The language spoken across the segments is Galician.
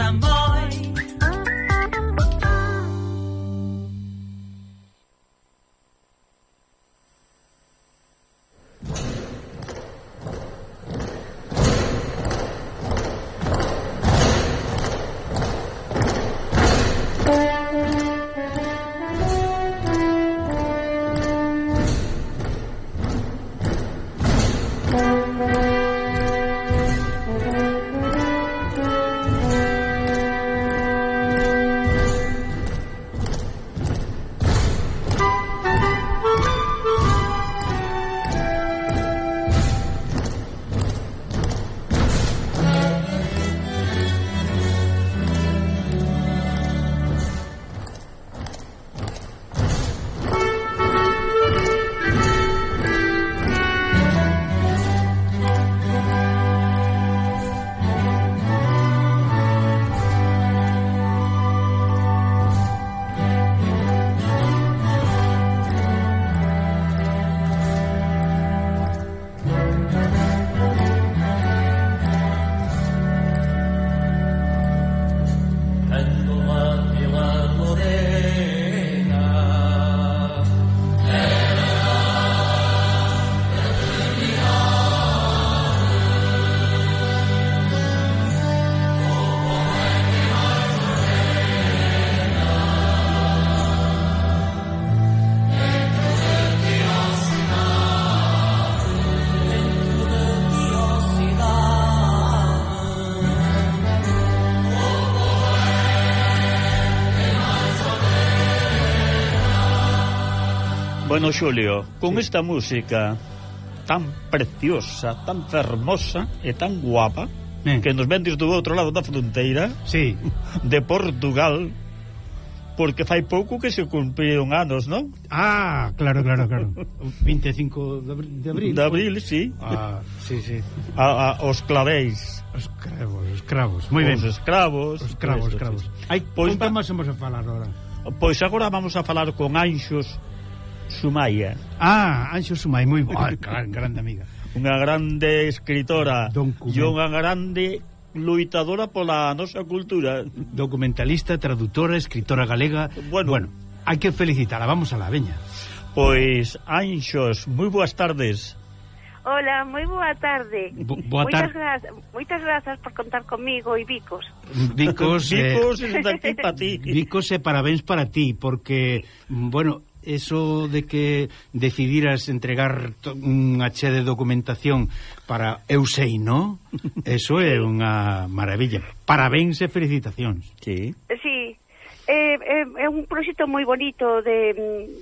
amor. Bueno, Xulio, con sí. esta música tan preciosa, tan fermosa e tan guapa eh. que nos vendes do outro lado da fronteira sí. de Portugal porque fai pouco que se cumpriron anos, non? Ah, claro, claro, claro. 25 de abril. De abril, de abril pues. sí. Ah, sí, sí. A, a, os claveis. Os cravos, os cravos. Moi ben. Os escravos. Os cravos, os cravos. Hai, pois, pues, con máis vamos a falar agora? Pois agora vamos a falar con anxos Sumaia. Ah, Anxo Sumai, moi boa, ah, gran, grande amiga. Unha grande escritora e unha grande luitadora pola nosa cultura. Documentalista, traductora, escritora galega. Bueno, bueno hai que felicitala, vamos a la veña. Pois, Anxos, moi boas tardes. Hola, moi boa tarde. Bo, boa tarde. Moitas, grazas, moitas grazas por contar comigo e Vicos. Vicos, eh, Vicos eh, aquí para ti. Vicos e parabéns para ti porque mm, bueno, eso de que decidiras entregar unha che de documentación para eu sei, no? Eso é unha maravilla. Parabéns e felicitacións. Sí. Sí. É, é, é un proxecto moi bonito de,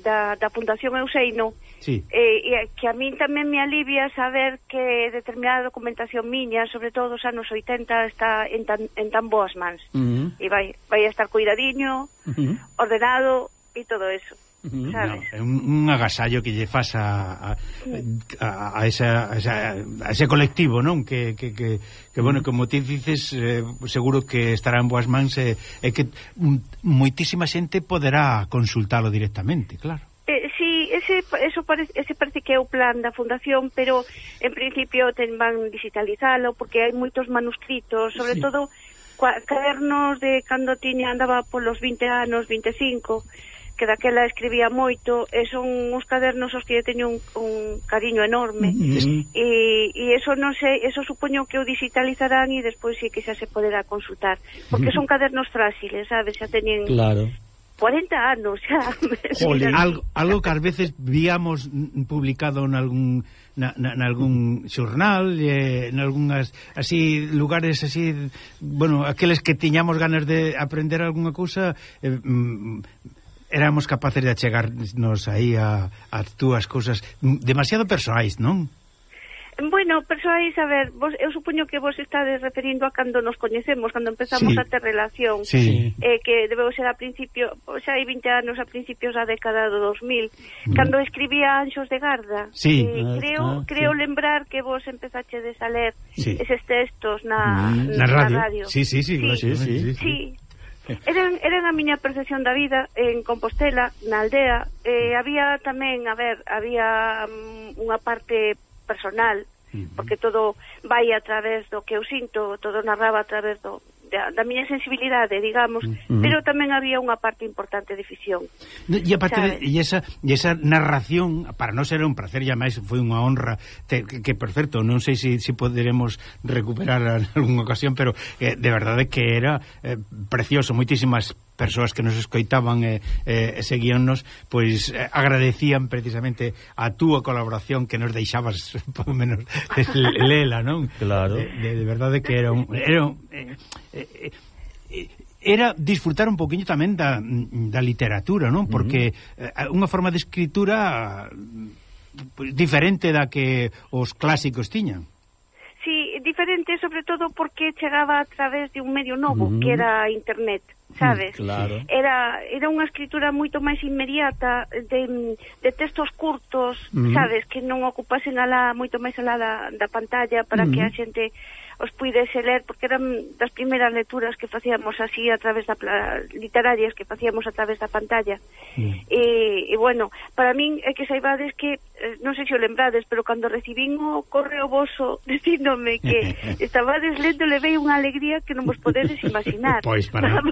da, da Fundación Euseino sí. eh, que a min tamén me alivia saber que determinada documentación miña sobre todo os anos 80 está en tan, en tan boas mans uh -huh. e vai, vai a estar cuidadiño uh -huh. ordenado e todo eso No, é un, un agasallo que lle faz a, a, a, esa, a, esa, a ese colectivo, non? Que, que, que, que bueno, como ti dices, eh, seguro que estará en boas mans e, eh, eh, que moitísima xente poderá consultalo directamente, claro. Eh, sí, ese, eso parece, ese parece que é o plan da fundación, pero en principio ten van digitalizalo porque hai moitos manuscritos, sobre sí. todo cadernos de cando tiña andaba polos 20 anos, 25 que daquela escribía moito e son uns cadernos os que lle teño un, un cariño enorme. Mm -hmm. e, e eso non sei, eso supoño que o digitalizarán e despois sí que xa se poderá consultar porque son cadernos frágiles, sabes, xa teñen Claro. 40 anos xa. Algo, algo que ás veces víamos publicado en algún na, na, na algún xornal, eh, en algunhas así lugares así, bueno, aqueles que tiñamos ganas de aprender algunha cousa, eh, mm, éramos capaces de achegarnos aí a, a túas cousas demasiado persoais, non? Bueno, persoais, a ver, vos, eu supoño que vos estades referindo a cando nos coñecemos, cando empezamos sí. a ter relación, sí. eh, que debeu ser a principio, xa hai 20 anos a principios da década do 2000, mm. cando escribía Anxos de Garda. Sí. Eh, ah, creo ah, creo sí. lembrar que vos empezachedes a ler sí. eses textos na, mm. na, radio. na radio. Sí, sí, sí, sí, sí, sí, sí. sí. sí. Eran, eran a miña percepción da vida en Compostela, na aldea. Eh, había tamén, a ver, había um, unha parte personal, uh -huh. porque todo vai a través do que eu sinto, todo narraba a través do, da, da miña sensibilidade, digamos, uh -huh. pero tamén había unha parte importante de ficción. E aparte de, eh, e esa, e esa narración, para non ser un placer, ya máis foi unha honra, te, que, que por certo, non sei se si, si poderemos recuperar en algunha ocasión, pero eh, de verdade que era eh, precioso, moitísimas persoas que nos escoitaban e, eh, seguíannos, pois eh, agradecían precisamente a túa colaboración que nos deixabas, por menos, lela, non? Claro. De, de, de verdade que era un... Era un eh, eh, eh, era disfrutar un poquinho tamén da, da literatura, non? Porque uh -huh. unha forma de escritura diferente da que os clásicos tiñan. Sí, diferente sobre todo porque chegaba a través de un medio novo, uh -huh. que era internet. Uh sabes? Mm, claro. Era era unha escritura moito máis inmediata de, de textos curtos, uh -huh. sabes, que non ocupasen alá moito máis alá da, da pantalla para uh -huh. que a mm-hmm. xente os puidese ler, porque eran das primeiras lecturas que facíamos así a través da literarias que facíamos a través da pantalla. Mm. E, e bueno, para min é que saibades que, eh, non sei se o lembrades, pero cando recibín o correo voso dicíndome que estabades lendo, levei unha alegría que non vos podedes imaginar. Pois, para...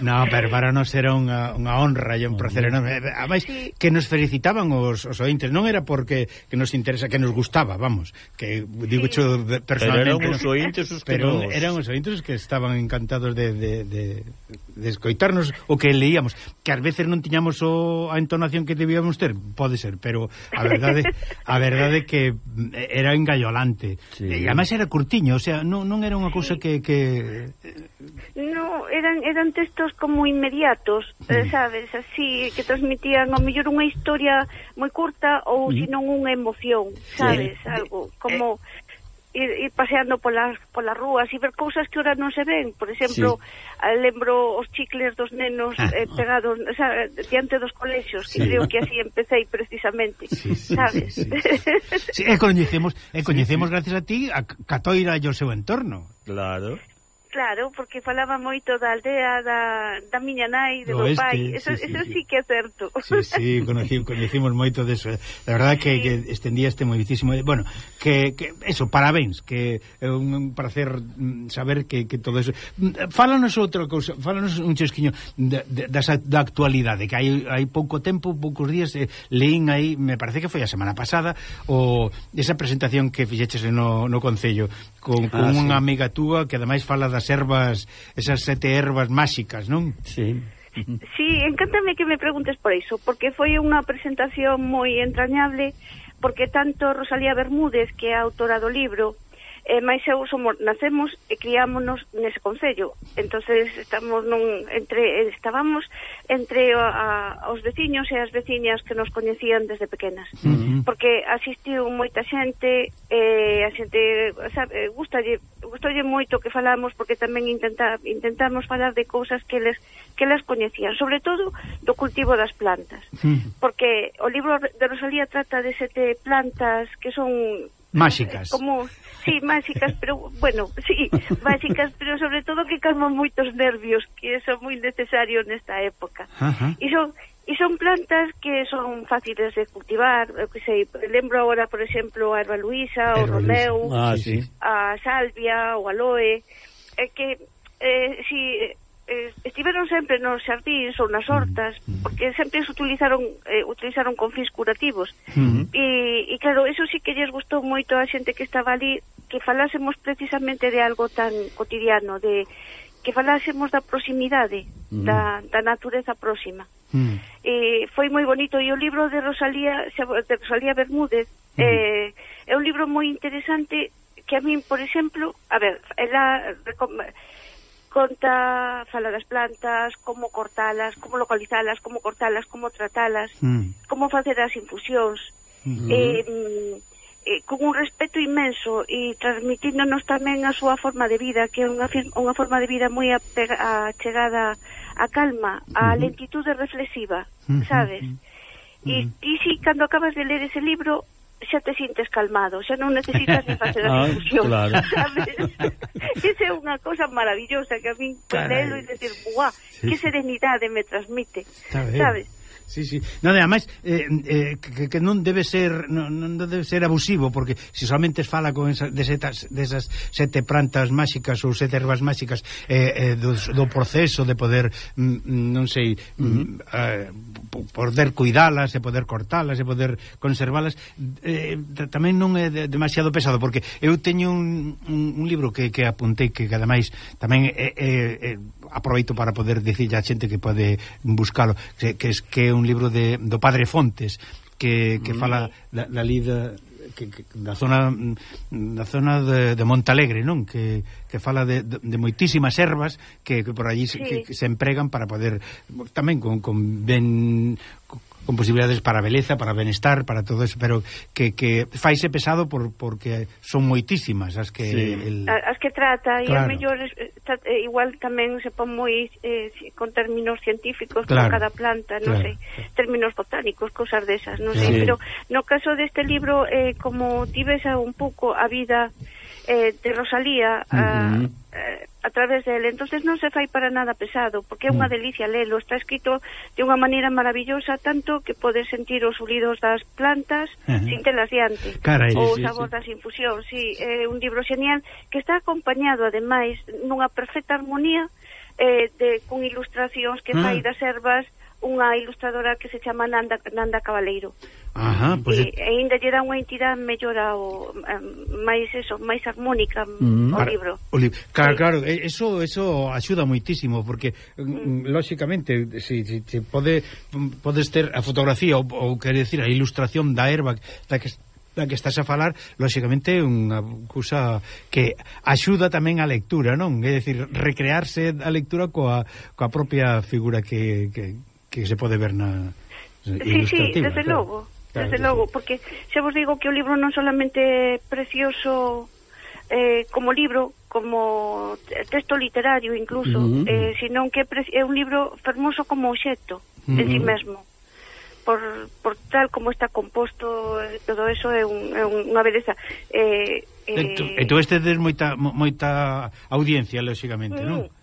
No, pero para nos era unha, eh, unha honra e un placer enorme. Eh, ademais, sí. que nos felicitaban os, os ointes, non era porque que nos interesa, que nos gustaba, vamos, que digo sí. personalmente. Pero era un ointes os que Pero nos... eran os ointes que estaban encantados de, de, de, de escoitarnos o que leíamos, que ás veces non tiñamos o, a entonación que debíamos ter, pode ser, pero a verdade a verdade que era engallolante. Sí. E además era curtiño, o sea, non, non era unha cousa que que No, eran eran textos como inmediatos, sí. Eh, sabes, así que transmitían ao mellor unha historia moi curta ou mm. senón unha emoción, sabes, sí. algo eh, como eh, ir, ir paseando polas, polas rúas e ver cousas que ora non se ven. Por exemplo, sí. lembro os chicles dos nenos ah, eh, pegados o sea, diante dos colexios, sí. que creo que así empecéi precisamente, sí, sí, sabes? Sí, sí. sí, e coñecemos, e coñecemos sí, sí. gracias a ti a Catoira e o seu entorno. Claro. Claro, porque falaba moito da aldea da, da miña nai, do, do meu pai. Eso, sí, eso sí, sí que é certo. Sí, sí, conocí, conocimos moito deso. Eh. La verdad que, sí. que estendíaste moitísimo. Eh, bueno, que, que eso, parabéns, que é un placer mm, saber que, que todo eso. Mm, fálanos outra cousa, fálanos un chesquiño da, da, da actualidade, que hai, hai pouco tempo, poucos días, eh, leín aí, me parece que foi a semana pasada, o esa presentación que fixeches no, no Concello, con, con ah, unha sí. amiga túa que ademais fala das esas ervas, esas sete ervas máxicas, non? Sí. Sí, encántame que me preguntes por iso, porque foi unha presentación moi entrañable, porque tanto Rosalía Bermúdez, que é a autora do libro, eh, mais eu somos, nacemos e criámonos nese concello entonces estamos nun, entre, eh, estábamos entre a, a, os veciños e as veciñas que nos coñecían desde pequenas uh -huh. porque asistiu moita xente eh, a xente sabe, gustalle, gustalle moito que falamos porque tamén intenta, intentamos falar de cousas que les, que les coñecían sobre todo do cultivo das plantas uh -huh. porque o libro de Rosalía trata de sete plantas que son Máxicas. Como, sí, máxicas, pero, bueno, sí, máxicas, pero sobre todo que calman moitos nervios, que son moi necesario nesta época. Ajá. E son, e son plantas que son fáciles de cultivar, eu que sei, lembro agora, por exemplo, a erva luisa, o romeu, ah, sí. a salvia, o aloe, é que eh, si eh, estiveron sempre nos xardíns ou nas hortas, mm, mm. porque sempre se utilizaron eh, utilizaron con fins curativos. Uh -huh. e, e claro, eso sí que lles gustou moito a xente que estaba ali que falásemos precisamente de algo tan cotidiano, de que falásemos da proximidade, uh -huh. da, da natureza próxima. Uh -huh. eh, foi moi bonito e o libro de Rosalía de Rosalía Bermúdez uh -huh. eh, é un libro moi interesante que a min, por exemplo, a ver, ela conta, fala das plantas, como cortalas, como localizalas, como cortalas, como tratalas, mm. como facer as infusións. Mm -hmm. eh, eh, con un respeto inmenso e transmitíndonos tamén a súa forma de vida, que é unha, unha forma de vida moi achegada chegada a calma, a mm-hmm. lentitude reflexiva, mm-hmm. sabes? E. Mm-hmm. E ti si cando acabas de ler ese libro xa te sintes calmado, xa non necesitas ni facer a ah, discusión. Claro. sabes? Esa é unha cosa maravillosa que a min prendelo e decir, buah, sí. que serenidade me transmite." Sabes? Sí, sí. Non, ademais, eh, eh, que, que non debe ser non, non debe ser abusivo, porque se solamente fala con esa, de setas, desas sete plantas máxicas ou sete ervas máxicas eh, eh, do, do proceso de poder, mm, mm non sei, mm, uh -huh. eh, poder cuidalas e poder cortalas e poder conservalas, eh, tamén non é de, demasiado pesado, porque eu teño un, un, un libro que, que apuntei que, que ademais tamén é, é, é, aproveito para poder dicir a xente que pode buscalo, que, que, es, que é un un libro de, do Padre Fontes que, que mm. fala da, da lida que, que, da zona mm, da zona de, de Montalegre, non? Que, que fala de, de, de moitísimas ervas que, que por allí sí. que, que se empregan para poder tamén con, con ben con posibilidades para a beleza, para benestar, para todo eso, pero que, que faise pesado por, porque son moitísimas as que... Sí. El... As que trata, claro. e a mellor eh, eh, igual tamén se pon moi eh, con términos científicos claro. con cada planta, non claro. sei, términos botánicos, cosas desas, non sei, sí. pero no caso deste libro, eh, como tives un pouco a vida eh, de Rosalía, uh -huh. a, eh, a través dele. entonces non se fai para nada pesado, porque é unha mm. delicia lelo, está escrito de unha maneira maravillosa, tanto que podes sentir os ulidos das plantas uh -huh. sin telas diante, Carai, ou o sabor sí, sí. das infusións, sí, é un libro genial que está acompañado, ademais, nunha perfecta armonía eh, de, con ilustracións que ah. fai das ervas, unha ilustradora que se chama Nanda, Nanda Cabaleiro. Ajá, pois... Pues e, e ainda lle dá unha entidade mellor ao máis eso, máis armónica mm, ao libro. O li... Claro, sí. claro, eso eso axuda moitísimo porque mm. mm. lóxicamente se si, si, si pode podes ter a fotografía ou, ou quer decir a ilustración da herba da que da que estás a falar, lóxicamente unha cousa que axuda tamén a lectura, non? É dicir, recrearse a lectura coa, coa propia figura que, que, que se pode ver na Sí, sí, desde claro. logo, claro, desde logo, porque xa vos digo que o libro non solamente é precioso eh, como libro, como texto literario incluso, uh -huh. eh, senón que é un libro fermoso como obxecto uh -huh. en sí mesmo. Por, por tal como está composto eh, todo eso é, un, é unha beleza eh, entón, eh... E, tú, tú este des moita, moita audiencia, lóxicamente, uh -huh. non? Mm.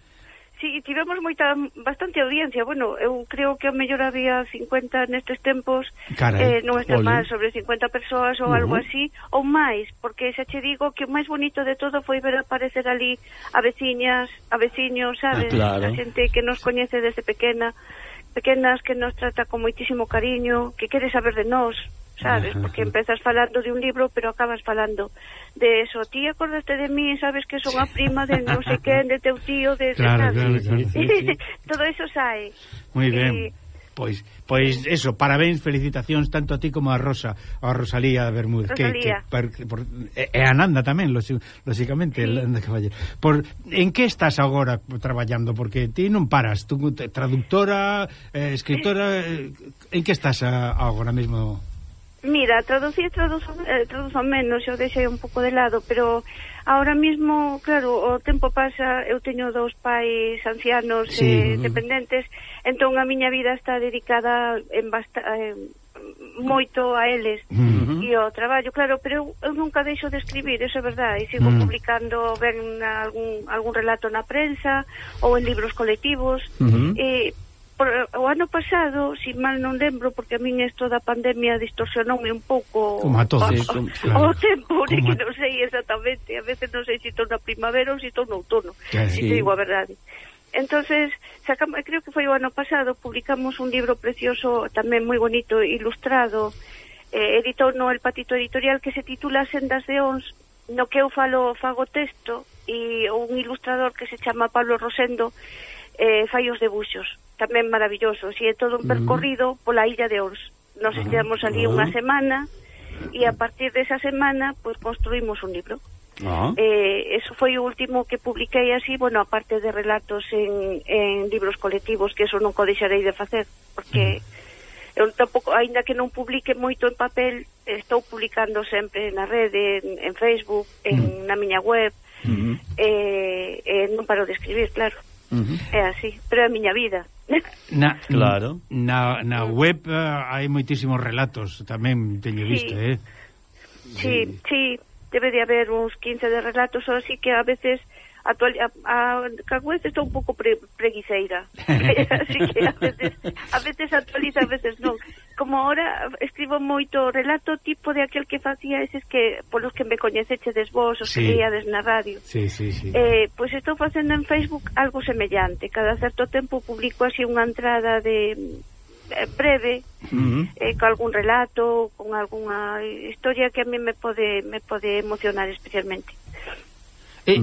Sí, tivemos moita bastante audiencia. Bueno, eu creo que a mellor había 50 nestes tempos, Carai, eh, non está mal, sobre 50 persoas ou uh -huh. algo así, ou máis, porque xa che digo que o máis bonito de todo foi ver aparecer ali a veciñas, a veciños, ah, sabes, ah, claro. a xente que nos coñece desde pequena, pequenas que nos trata con moitísimo cariño, que quere saber de nós, sabes? Porque empezas falando de un libro, pero acabas falando de eso. Ti, acordaste de mí, sabes que son a prima de non sei quen, de teu tío, de... Claro, claro, claro. Sí, sí. Todo eso sai. Muy ben. Eh, Pois, pois eso, parabéns, felicitacións tanto a ti como a Rosa, a Rosalía Bermúdez, Rosalía. que, que per, por, e a Nanda tamén, lóxicamente, sí. Nanda Caballero. Por en que estás agora traballando porque ti non paras, tú traductora, eh, escritora, eh, en que estás a, agora mesmo? Mira, traducir traduzo, eh, traduzo menos, eu deixei un pouco de lado, pero ahora mismo, claro, o tempo pasa, eu teño dous pais ancianos sí. eh, dependentes, entón a miña vida está dedicada en basta, eh, moito a eles uh -huh. e o traballo, claro, pero eu, eu nunca deixo de escribir, eso é verdade, e sigo uh -huh. publicando ben algún, algún relato na prensa ou en libros colectivos, uh -huh. e por, o ano pasado, si mal non lembro, porque a min isto da pandemia distorsionoume un pouco como a todos, o, como, claro. o tempo, como que a... non sei exactamente, a veces non sei se estou na primavera ou se estou no outono, se si sí. te digo a verdade. Entonces, sacamos, creo que foi o ano pasado, publicamos un libro precioso, tamén moi bonito, ilustrado, eh, editou no El Patito Editorial, que se titula Sendas de Ons, no que eu falo fago texto, e un ilustrador que se chama Pablo Rosendo, eh, fai os debuxos, tamén maravillosos, e é todo un percorrido pola illa de Ors. Nos estivemos ali unha semana e a partir desa semana pois pues, construímos un libro. Ah. Eh, eso foi o último que publiquei así, bueno, aparte de relatos en, en libros colectivos, que eso nunca deixarei de facer, porque eu tampouco, aínda que non publique moito en papel, estou publicando sempre na rede, en, en Facebook, en, mm. na miña web, mm -hmm. eh, eh, non paro de escribir, claro. Uh -huh. É así, pero é a miña vida. Na, claro. Na, na web uh, hai moitísimos relatos, tamén teño sí. visto, eh? Sí, sí, sí, debe de haber uns 15 de relatos, ou así que a veces actual, a, a, Cagüez está un pouco pre, preguiceira así que a veces, a veces actualiza, a veces non como ahora escribo moito relato tipo de aquel que facía eses que polos que me coñecechedes vos, os sí. que liades na radio. Sí, sí, sí. Eh, pois estou facendo en Facebook algo semellante. Cada certo tempo publico así unha entrada de eh, breve uh -huh. eh, con algún relato, con algunha historia que a mí me pode me pode emocionar especialmente. Eh,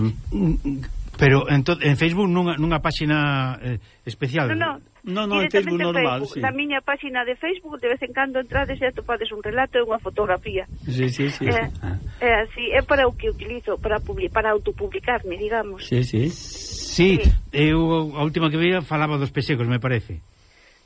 pero en, en Facebook nunha, nunha páxina eh, especial. No, no no, no en Facebook normal, Facebook, sí. Na miña páxina de Facebook, de vez en cando entrades e atopades un relato e unha fotografía. Sí, sí, sí. É, sí. é así, é para o que utilizo, para public, para autopublicarme, digamos. Sí, sí. Sí, sí. eu a última que veía falaba dos pesecos, me parece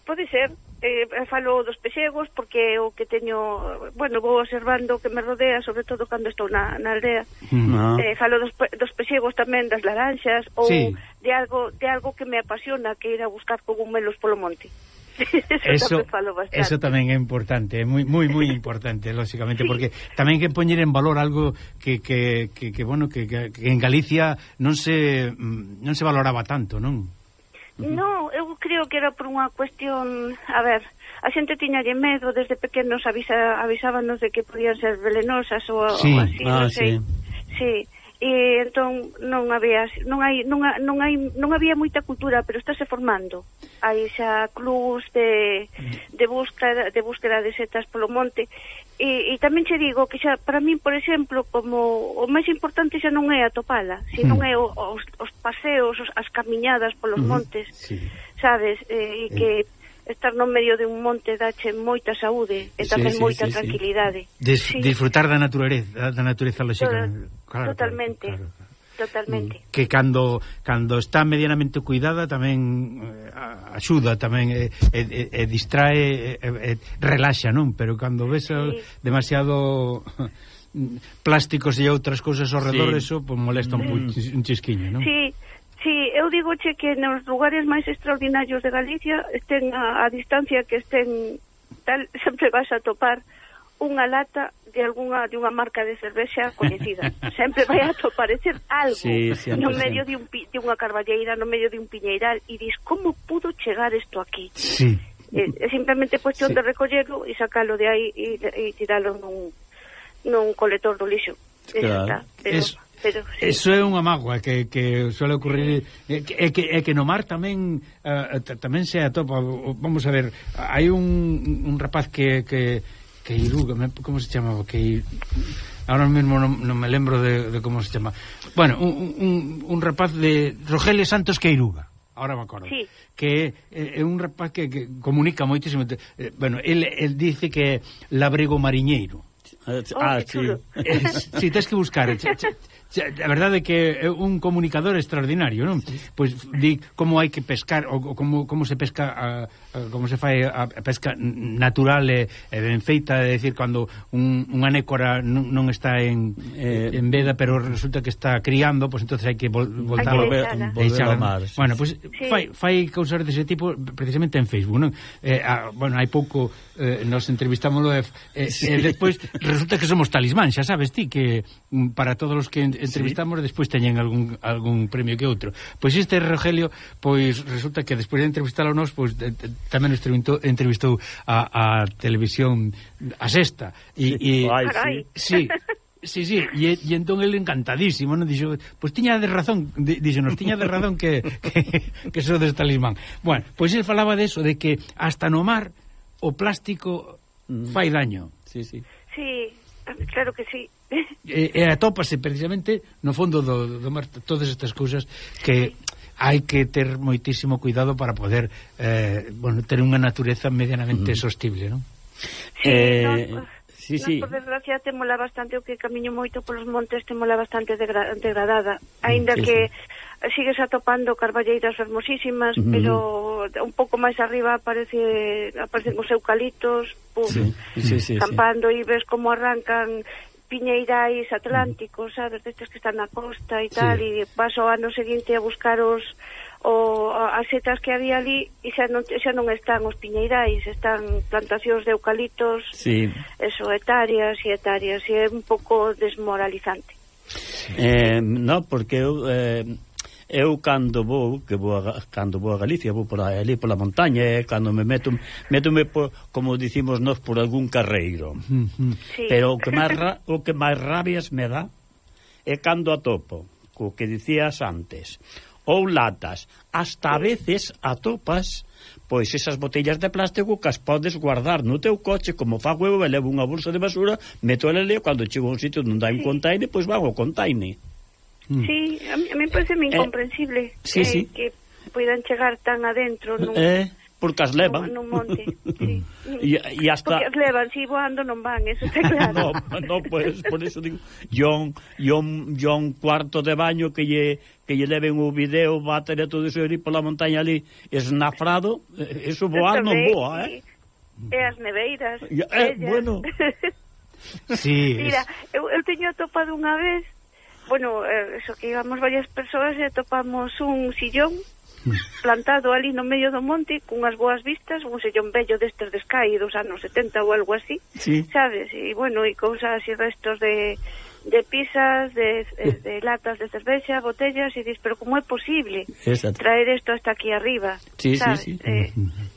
pode ser eh, falo dos pexegos porque o que teño, bueno, vou observando o que me rodea, sobre todo cando estou na, na aldea. No. Eh, falo dos, dos pexegos tamén, das laranxas ou sí. de algo de algo que me apasiona, que ir a buscar cogumelos polo monte. eso, eso, eso tamén é importante, é moi moi moi importante, lógicamente, sí. porque tamén que poñer en valor algo que, que, que, que bueno, que, que en Galicia non se mm, non se valoraba tanto, non? No, eu creo que era por unha cuestión, a ver, a xente tiñalle medo desde pequenos avisa, avisábanos de que podían ser velenosas ou, sí, ou así, ah, non sei. Sí. sí e entón non había non hai non, ha, non hai non había moita cultura, pero estáse formando. Hai xa clubs de de búsqueda de búsqueda de setas polo monte e, e tamén che digo que xa para min, por exemplo, como o máis importante xa non é atopala, sino mm. é o, os, os paseos, os, as camiñadas polos mm. montes. Sí. Sabes, eh, e que eh estar no medio de un monte dache moita saúde e tamén sí, sí, moita sí, tranquilidade. Sí. Des, sí. Disfrutar da natureza, da natureza lógica. Claro, Totalmente. Claro, claro. Totalmente. Mm, que cando cando está medianamente cuidada tamén eh, axuda, tamén e eh, eh, distrae, eh, eh, relaxa, non? Pero cando ves sí. demasiado plásticos e outras cousas ao redor, sí. eso pues, molesta un, mm. un chisquiño, non? Sí, Sí, eu digo che que nos lugares máis extraordinarios de Galicia estén a, a distancia que estén tal, sempre vas a topar unha lata de alguna de unha marca de cervexa coñecida. Sempre vai a aparecer algo sí, no medio de, un, de unha carballeira, no medio de un piñeiral e dis como pudo chegar isto aquí. Sí. É, é simplemente cuestión sí. de recollerlo e sacalo de aí e, e tiralo nun, nun coletor do lixo. Claro. Está, pero... es, Pero, sí. Eso é unha mágoa que, que suele ocurrir é que, é que, é que no mar tamén uh, tamén se atopa vamos a ver, hai un, un rapaz que que, que iruga, como se chamaba que ahora mesmo non, non me lembro de, de como se chama bueno, un, un, un rapaz de Rogelio Santos Queiruga ahora me acordo, sí. que é, é un rapaz que, que comunica moitísimo. Eh, bueno, el, el dice que é labrego mariñeiro. Ah, oh, ah sí. Eh, si, tens que buscar, A verdade é que é un comunicador extraordinario, non? Sí. Pois di como hai que pescar ou como, como se pesca a, a, como se fai a, a pesca natural e, e ben feita, é dicir cando un, unha anécora non, non está en, eh, en veda, pero resulta que está criando, pois entonces hai que vol, voltar a que volver, volver ao mar. Bueno, pois sí. fai fai causar dese tipo precisamente en Facebook, non? Eh, a, bueno, hai pouco eh, nos entrevistámoslo e eh, sí. eh, despois resulta que somos talismán, xa sabes ti que mm, para todos os que entrevistamos sí. despois teñen algún, algún premio que outro. Pois este Rogelio, pois resulta que despois de entrevistalo pois nos, pois de, de, tamén entrevistou, entrevistou a, a televisión a sexta. E, sí. e, Ay, sí. sí Sí, sí, e, e entón ele encantadísimo, non dixo, pois pues, tiña de razón, dixo, nos tiña de razón que que, que so des talismán. Bueno, pois pues, ele falaba de eso, de que hasta no mar o plástico mm. fai daño. Sí, sí. Sí, Claro que sí. E, e atópase precisamente no fondo do, do mar todas estas cousas que hai que ter moitísimo cuidado para poder eh, bueno, ter unha natureza medianamente mm. sostible, non? Sí, eh, no, sí, non, sí. por desgracia temola bastante o que camiño moito polos montes temola bastante degra degradada, aínda sí, que sí sigues atopando carballeiras fermosísimas, uh -huh. pero un pouco máis arriba aparece aparecen os eucaliptos, pum, sí, sí, sí, campando sí. e ves como arrancan piñeirais atlánticos, sabes, destes que están na costa e tal, sí. e paso ao ano seguinte a buscar os o, as setas que había ali e xa non, xa non están os piñeirais, están plantacións de eucaliptos, sí. eso, hectáreas e hectáreas, e é un pouco desmoralizante. Eh, no, porque eu... Eh eu cando vou, que vou a, cando vou a Galicia, vou por ali pola montaña, e eh, cando me meto, métome por, como dicimos nós por algún carreiro. Sí. Pero o que máis ra, o que máis rabias me dá é cando atopo, co que dicías antes, ou latas, hasta a veces atopas pois esas botellas de plástico que as podes guardar no teu coche, como fago eu, levo unha bolsa de basura, meto ela ali, cando chego a un sitio non dai un container, pois vago ao container. Mm. Sí, a mí, a mí parece eh, incomprensible sí, eh, sí. que poidan chegar tan adentro nun... Eh, porque as levan. Nun, monte, sí. Y, y hasta... Porque as levan, si voando non van, eso está claro. no, no, pues, por eso digo, John, John, John cuarto de baño que lle, que lle leven o video, va a ter todo iso ali pola montaña ali esnafrado, eh, eso voar non voa, eh? E as neveiras. E, eh, ellas. bueno... Sí, Mira, es... eu, eu teño atopado unha vez bueno, eh, eso que íbamos varias persoas e topamos un sillón mm. plantado ali no medio do monte cunhas boas vistas, un sillón bello destes descai dos anos 70 ou algo así sí. sabes, e bueno, e cousas e restos de, de pisas de, eh, de latas de cervexa, botellas e dis, pero como é posible Exacto. traer isto hasta aquí arriba sí, sabes? sí, sí. Eh,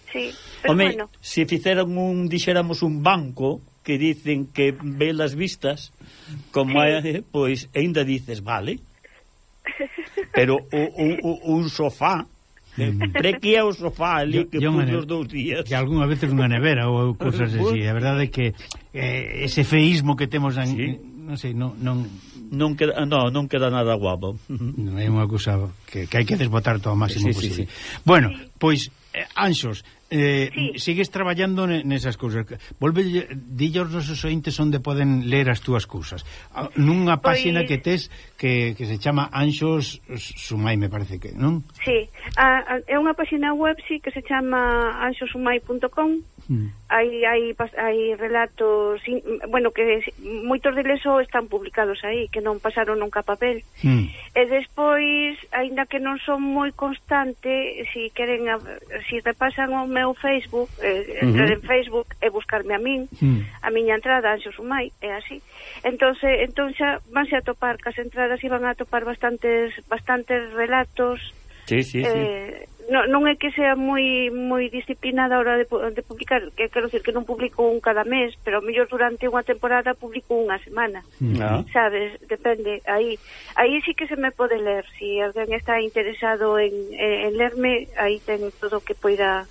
sí, pero Home, bueno. se fixéramos un, dixéramos un banco que dicen que ve las vistas, como sí. eh, pois aínda dices, vale. Pero o, o, o, un sofá Pre que é o sofá ali que puxo os dous días Que algunha vez unha nevera ou cousas así A verdade é que eh, ese feísmo que temos en, sí. non sei, non, non... Non, queda, no, non queda nada guapo Non é unha cousa que, que hai que desbotar todo o máximo sí, posible sí, sí. Bueno, pois, eh, Anxos Eh, sí. Sigues traballando nesas cousas. Volve dillos aos nosos ointes onde poden ler as túas cousas. Nunha pois páxina pois... que tes que, que se chama Anxos Sumai, me parece que, non? Sí, a, a, é unha páxina web sí, que se chama anxosumai.com Mm. Hai, hai, hai relatos, bueno, que moitos deles só están publicados aí, que non pasaron nunca a papel. Mm. E despois, aínda que non son moi constante, si queren, a, si repasan o meu Facebook, eh, eh uh -huh. en Facebook e buscarme a min, mm. a miña entrada, Anxo Sumai, é así. Entonces, entón xa vanse a topar, cas entradas iban a topar bastantes, bastantes relatos, Sí, sí, eh, sí. No, non é que sea moi moi disciplinada a hora de, de publicar, que quero decir que non publico un cada mes, pero mellor durante unha temporada publico unha semana. No. Ah. Sabes, depende, aí aí sí que se me pode ler, se si alguén está interesado en, en, en lerme, aí ten todo o que poida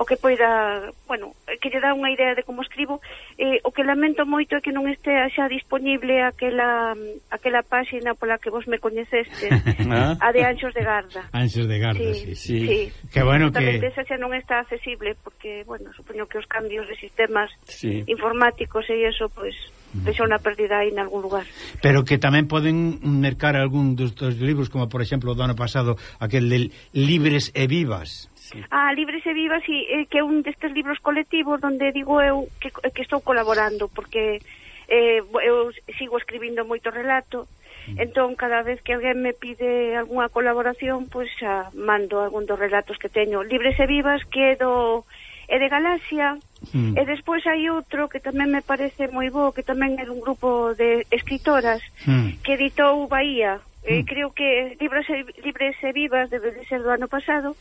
o que poida, bueno, que lle dá unha idea de como escribo. Eh, o que lamento moito é que non estea xa disponible aquela aquela páxina pola que vos me coñeceste, ¿Ah? a de Anxos de Garda. Anxos de Garda, sí. sí. sí. sí. Que bueno que esa xa non está accesible porque, bueno, supoño que os cambios de sistemas sí. informáticos e iso pois pues, deixa unha perdida aí en algún lugar. Pero que tamén poden mercar algún dos, dos libros, como por exemplo o do ano pasado, aquel de Libres e Vivas. A Ah, Libres e Vivas sí, eh, que é un destes libros colectivos onde digo eu que, que estou colaborando porque eh, eu sigo escribindo moito relato mm. Entón, cada vez que alguén me pide algunha colaboración, pois pues, xa mando algún dos relatos que teño. Libres e vivas que é do é de Galaxia. Mm. E despois hai outro que tamén me parece moi bo, que tamén é un grupo de escritoras mm. que editou Bahía. Eh, mm. Creo que Libres e, Libres e Vivas debe de ser do ano pasado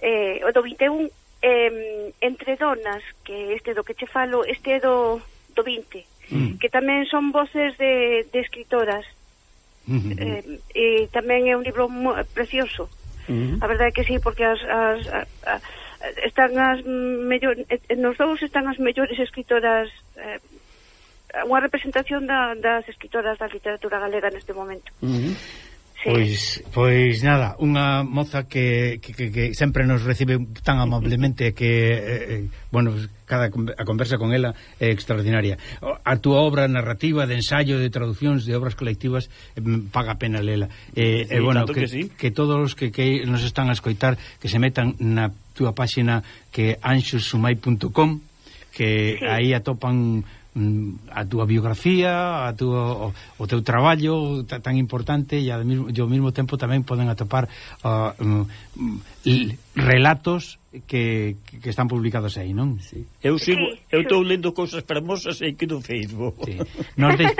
eh, o do 21 eh, entre donas, que este do que che falo, este é do, do 20, mm. que tamén son voces de, de escritoras. Mm -hmm. eh, e tamén é un libro mo, precioso. Mm -hmm. A verdade é que sí, porque as, as, a, a, están as mellor, nos dous están as mellores escritoras eh, unha representación da, das escritoras da literatura galega neste momento. Mm -hmm. Sí. Pois, pois nada, unha moza que, que, que, que sempre nos recibe tan amablemente que, eh, eh bueno, cada a conversa con ela é extraordinaria. A túa obra narrativa de ensayo, de traducións, de obras colectivas, eh, paga pena lela. Eh, sí, eh, bueno, que, que, sí. que todos os que, que nos están a escoitar, que se metan na túa páxina que anxosumai.com que aí atopan Mm, a túa biografía, a túa, o, o teu traballo tan importante e ao mesmo, ao mesmo tempo tamén poden atopar uh, um, relatos que, que están publicados aí, non? Sí. Eu sigo, eu estou lendo cousas fermosas aí que no Facebook. Sí. Nos, de,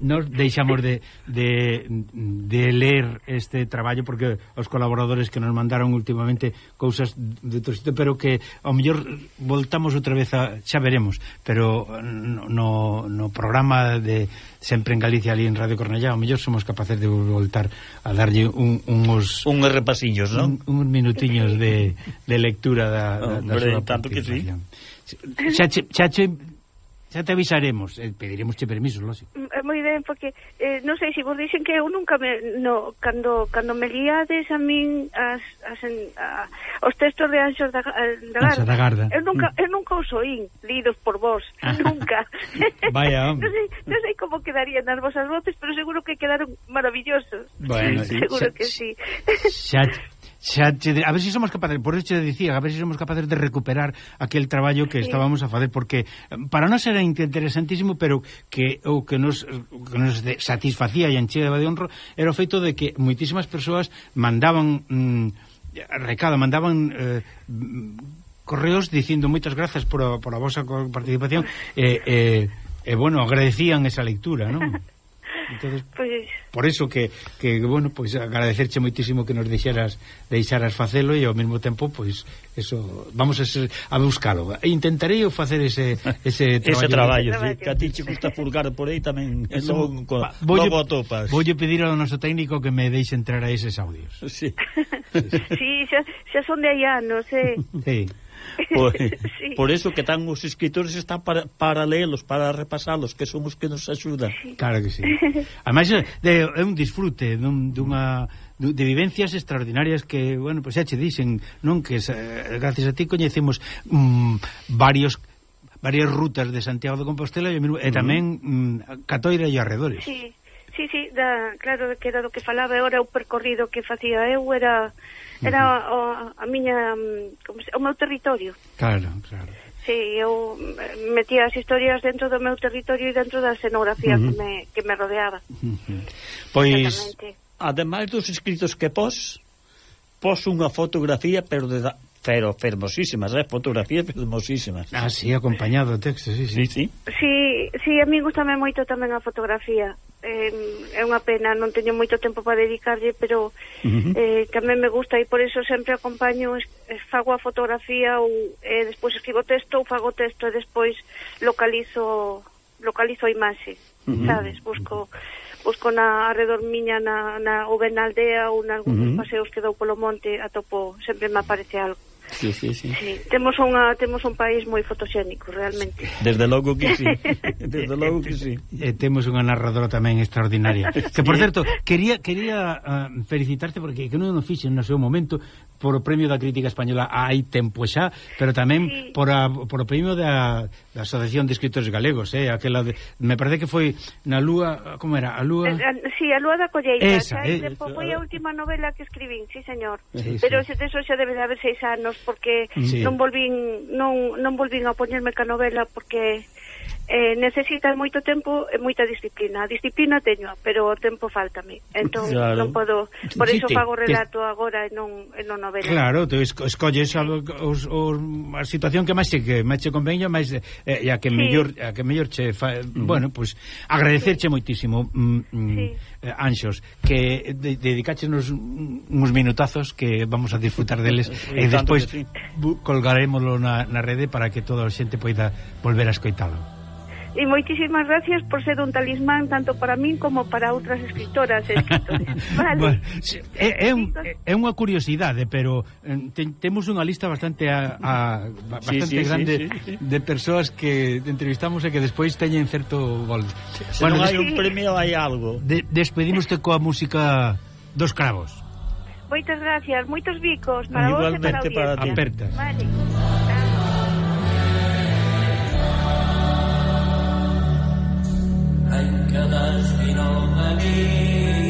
nos deixamos de, de, de ler este traballo porque os colaboradores que nos mandaron últimamente cousas de outro sitio, pero que ao mellor voltamos outra vez a xa veremos, pero no, no programa de sempre en Galicia ali en Radio Cornellá, ao mellor somos capaces de voltar a darlle un, uns uns repasiños, non? Un, uns minutiños de, de lectura da, da, da Hombre, tanto que sí. Xa, xa, xa, xa Xa te avisaremos, eh, pediremos che permiso, lógico. Mm, eh, moi ben, porque eh, non sei se vos dixen que eu nunca me no cando cando me liades a min as, as en, a, os textos de Anxos eh, da, da, Garda. da Garda. Eu nunca mm. eu nunca os oín lidos por vos, ah. nunca. Vaya, non sei, non sei como quedarían as vosas voces, pero seguro que quedaron maravillosos. Bueno, sí, seguro xa, que sí. Xa, xa che, a ver se si somos capaces, por eso che dicía, a ver se si somos capaces de recuperar aquel traballo que sí. estábamos a fazer porque eh, para nós era interesantísimo, pero que o que nos eh, que nos satisfacía e encheba de honro era o feito de que moitísimas persoas mandaban mm, recado, mandaban eh, correos dicindo moitas grazas por a, por a vosa participación e eh, eh, eh, bueno, agradecían esa lectura, non? Entonces, pues... por eso que, que bueno, pois pues agradecerche moitísimo que nos deixaras deixaras facelo e ao mesmo tempo pois pues, eso vamos a ser, a buscalo. E intentarei eu facer ese ese traballo. Ese traballo, sí, que a ti che gusta furgar por aí tamén eso, logo, voy, logo atopas. Voulle pedir ao noso técnico que me deixe entrar a eses audios. Sí. sí, xa, xa son de aí anos, eh. Sí. Por, sí. por eso que tan os escritores están para, para leelos, para repasalos, que son os que nos axudan. Sí. Claro que sí. Ademais, eh, de, é un disfrute dun, dunha de vivencias extraordinarias que, bueno, pois pues xa che dixen, non que eh, gracias a ti coñecemos mm, varios varias rutas de Santiago de Compostela e, e tamén mm, Catoira e arredores. Sí. Sí, sí, da, claro, que era do que falaba, era o percorrido que facía eu, era era o, a miña mm, como se, o meu territorio. Claro, claro. Sí, eu eh, metía as historias dentro do meu territorio e dentro da escenografía uh -huh. que, me, que me rodeaba. Uh -huh. Pois, ademais dos escritos que pos, pos unha fotografía, pero de da, pero fermosísimas, eh? fotografías fermosísimas. Ah, sí, acompañado o texto, sí, sí. Sí, sí. sí, sí a mí gustame moito tamén a fotografía eh, é unha pena, non teño moito tempo para dedicarlle, pero uh -huh. eh, tamén me gusta e por iso sempre acompaño, es, es, fago a fotografía ou eh, despois escribo texto ou fago texto e despois localizo localizo a imaxe, uh -huh. sabes? Busco busco na arredor miña na, na ou ben na aldea ou nalgúns uh -huh. paseos que dou polo monte atopo, sempre me aparece algo. Sí, sí, sí. sí temos, unha, temos un país moi fotoxénico, realmente. Desde logo que sí. Desde logo que sí. E temos unha narradora tamén extraordinaria. Que, por certo, quería quería uh, felicitarte porque que non o fixen no seu momento por o Premio da Crítica Española hai tempo xa, pero tamén sí. por, a, por o Premio da, da Asociación de Escritores Galegos, eh, aquela de, me parece que foi na Lúa, como era, a Lúa... Si, sí, a Lúa da Colleita, Esa, eh, tempo, foi a última novela que escribín, sí, señor. Sí, pero sí. se xa debe de haber seis anos porque sí. non volvín non, non volvín a poñerme ca novela porque eh, necesitas moito tempo e moita disciplina. A disciplina teño, pero o tempo faltame. Entón claro. non podo, por iso fago relato te... agora e non e non novela. Claro, tú escolles a, os, os, a situación que máis che que máis che convenio, máis eh, a que sí. mellor a que mellor che fa, mm. bueno, pois pues, agradecerche sí. moitísimo mm, mm, sí. eh, Anxos que de, dedicachenos uns minutazos que vamos a disfrutar deles e despois sí. colgarémoslo na, na rede para que toda a xente poida volver a escoitalo. E moitísimas gracias por ser un talismán tanto para min como para outras escritoras e escritores. Vale. bueno, é, é, eh, eh, un, é eh, unha curiosidade, pero ten, temos unha lista bastante a, a bastante sí, sí, grande sí, sí. de persoas que entrevistamos e que despois teñen certo gol. Se bueno, non hai un premio, hai algo. De, despedimos coa música dos cravos. Moitas gracias, moitos bicos para Igualmente vos e para, para ti. Aperta. Vale. ein Garasch wie noch nie.